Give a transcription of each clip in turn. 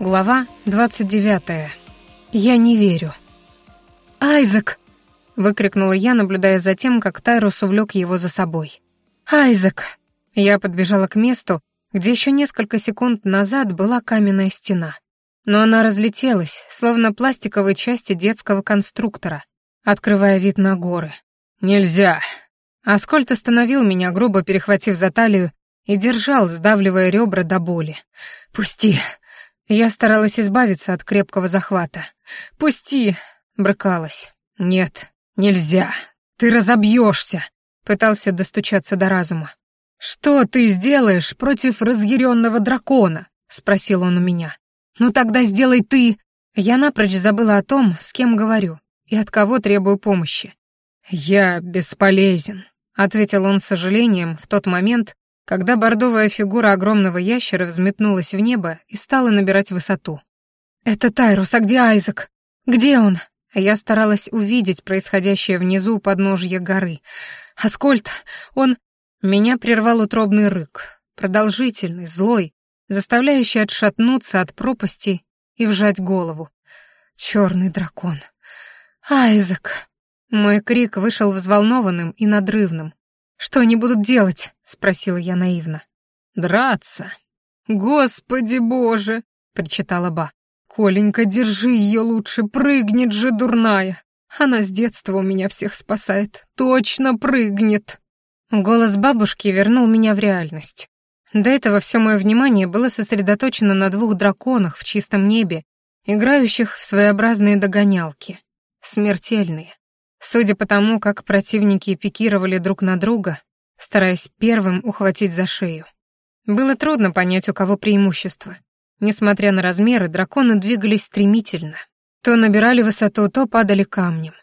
Глава 29. Я не верю. «Айзек!» — выкрикнула я, наблюдая за тем, как Тайрус увлек его за собой. «Айзек!» Я подбежала к месту, где еще несколько секунд назад была каменная стена. Но она разлетелась, словно пластиковые части детского конструктора, открывая вид на горы. «Нельзя!» Аскольд остановил меня, грубо перехватив за талию, и держал, сдавливая ребра до боли. «Пусти!» Я старалась избавиться от крепкого захвата. «Пусти!» — брыкалась. «Нет, нельзя. Ты разобьешься!» — пытался достучаться до разума. «Что ты сделаешь против разъяренного дракона?» — спросил он у меня. «Ну тогда сделай ты!» Я напрочь забыла о том, с кем говорю и от кого требую помощи. «Я бесполезен», — ответил он с сожалением в тот момент, когда бордовая фигура огромного ящера взметнулась в небо и стала набирать высоту. «Это Тайрус, а где Айзек? Где он?» Я старалась увидеть происходящее внизу у подножья горы. «Аскольд, он...» Меня прервал утробный рык, продолжительный, злой, заставляющий отшатнуться от пропасти и вжать голову. Черный дракон. «Айзек!» Мой крик вышел взволнованным и надрывным. «Что они будут делать?» — спросила я наивно. «Драться». «Господи боже!» — причитала Ба. «Коленька, держи ее лучше, прыгнет же дурная. Она с детства у меня всех спасает. Точно прыгнет!» Голос бабушки вернул меня в реальность. До этого все мое внимание было сосредоточено на двух драконах в чистом небе, играющих в своеобразные догонялки. Смертельные. Судя по тому, как противники пикировали друг на друга, стараясь первым ухватить за шею. Было трудно понять, у кого преимущество. Несмотря на размеры, драконы двигались стремительно. То набирали высоту, то падали камнем.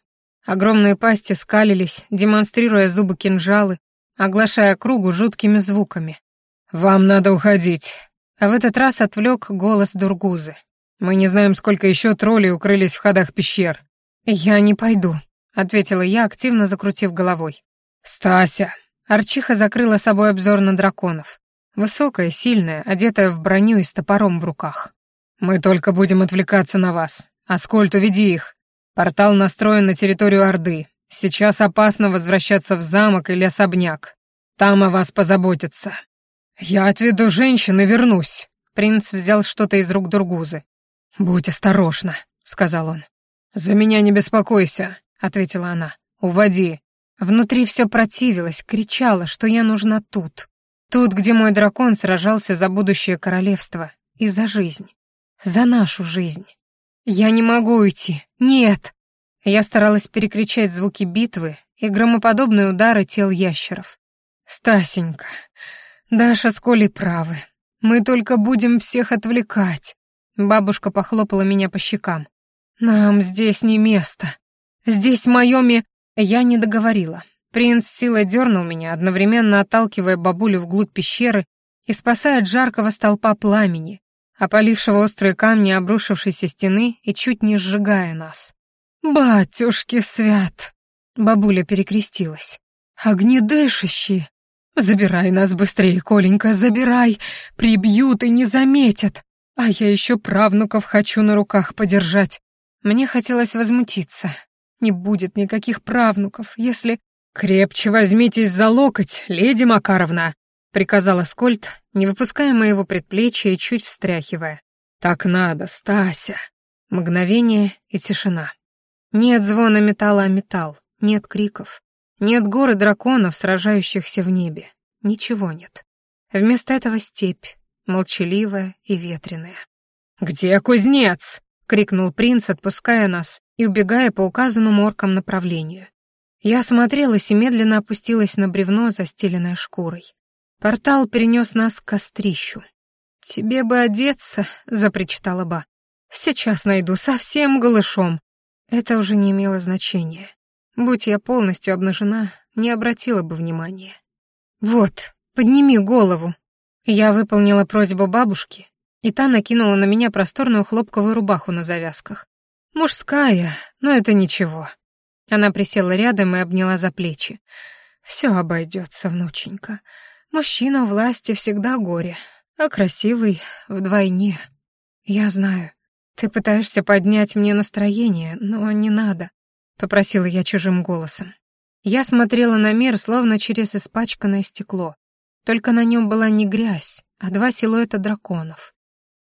Огромные пасти скалились, демонстрируя зубы-кинжалы, оглашая кругу жуткими звуками. «Вам надо уходить», а в этот раз отвлек голос Дургузы. «Мы не знаем, сколько еще троллей укрылись в ходах пещер». «Я не пойду», ответила я, активно закрутив головой. «Стася!» Арчиха закрыла собой обзор на драконов. Высокая, сильная, одетая в броню и с топором в руках. «Мы только будем отвлекаться на вас. Аскольд, уведи их. Портал настроен на территорию Орды. Сейчас опасно возвращаться в замок или особняк. Там о вас позаботятся. Я отведу женщин и вернусь». Принц взял что-то из рук Дургузы. «Будь осторожна», — сказал он. «За меня не беспокойся. — ответила она. «Уводи». Внутри все противилось, кричало, что я нужна тут. Тут, где мой дракон сражался за будущее королевство и за жизнь. За нашу жизнь. Я не могу уйти. Нет. Я старалась перекричать звуки битвы и громоподобные удары тел ящеров. «Стасенька, Даша с Колей правы. Мы только будем всех отвлекать». Бабушка похлопала меня по щекам. «Нам здесь не место. «Здесь мое ми...» Я не договорила. Принц силой дернул меня, одновременно отталкивая бабулю вглубь пещеры и спасая от жаркого столпа пламени, опалившего острые камни обрушившейся стены и чуть не сжигая нас. «Батюшки свят!» Бабуля перекрестилась. «Огнедышащие! Забирай нас быстрее, Коленька, забирай! Прибьют и не заметят! А я еще правнуков хочу на руках подержать!» Мне хотелось возмутиться, не будет никаких правнуков, если... «Крепче возьмитесь за локоть, леди Макаровна», — приказала Скольд, не выпуская моего предплечья и чуть встряхивая. «Так надо, Стася». Мгновение и тишина. Нет звона металла о металл, нет криков, нет горы драконов, сражающихся в небе. Ничего нет. Вместо этого степь, молчаливая и ветреная. «Где кузнец?» — крикнул принц, отпуская нас и убегая по указанному оркам направлению. Я осмотрелась и медленно опустилась на бревно, застеленное шкурой. Портал перенес нас к кострищу. «Тебе бы одеться», — запричитала Ба. «Сейчас найду, совсем голышом». Это уже не имело значения. Будь я полностью обнажена, не обратила бы внимания. «Вот, подними голову». Я выполнила просьбу бабушки, и та накинула на меня просторную хлопковую рубаху на завязках. Мужская, но это ничего. Она присела рядом и обняла за плечи. Все обойдется, внученька. Мужчина власти всегда горе, а красивый вдвойне. «Я знаю. Ты пытаешься поднять мне настроение, но не надо», — попросила я чужим голосом. Я смотрела на мир, словно через испачканное стекло. Только на нем была не грязь, а два силуэта драконов.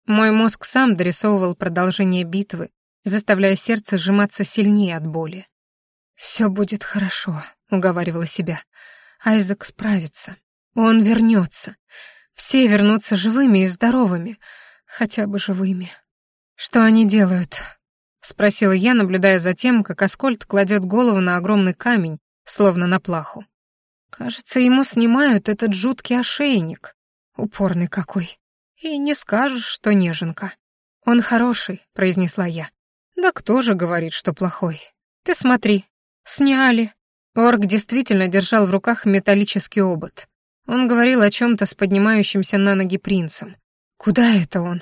Мой мозг сам дорисовывал продолжение битвы, заставляя сердце сжиматься сильнее от боли. «Все будет хорошо», — уговаривала себя. «Айзек справится. Он вернется. Все вернутся живыми и здоровыми. Хотя бы живыми». «Что они делают?» — спросила я, наблюдая за тем, как Аскольд кладет голову на огромный камень, словно на плаху. «Кажется, ему снимают этот жуткий ошейник. Упорный какой. И не скажешь, что неженка. Он хороший», — произнесла я. «Да кто же говорит, что плохой? Ты смотри, сняли». Орк действительно держал в руках металлический обод. Он говорил о чем-то с поднимающимся на ноги принцем. «Куда это он?»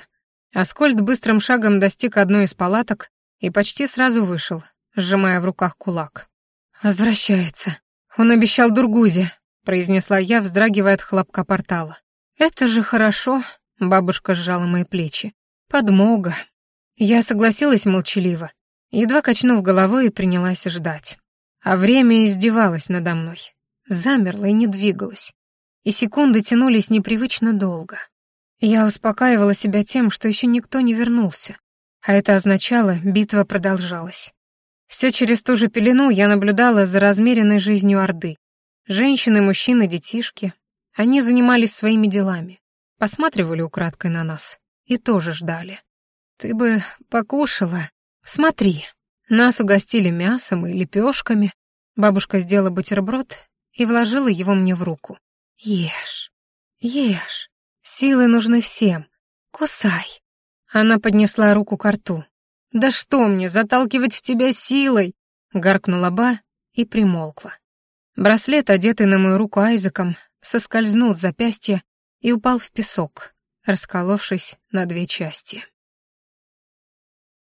Аскольд быстрым шагом достиг одной из палаток и почти сразу вышел, сжимая в руках кулак. «Возвращается. Он обещал Дургузе», — произнесла я, вздрагивая от хлопка портала. «Это же хорошо», — бабушка сжала мои плечи. «Подмога». Я согласилась молчаливо, едва качнув головой и принялась ждать. А время издевалось надо мной. Замерло и не двигалось. И секунды тянулись непривычно долго. Я успокаивала себя тем, что еще никто не вернулся. А это означало, битва продолжалась. Все через ту же пелену я наблюдала за размеренной жизнью Орды. Женщины, мужчины, детишки. Они занимались своими делами. Посматривали украдкой на нас. И тоже ждали. Ты бы покушала. Смотри. Нас угостили мясом и лепешками. Бабушка сделала бутерброд и вложила его мне в руку. Ешь. Ешь. Силы нужны всем. Кусай. Она поднесла руку к рту. «Да что мне, заталкивать в тебя силой?» — гаркнула Ба и примолкла. Браслет, одетый на мою руку Айзеком, соскользнул с запястья и упал в песок, расколовшись на две части.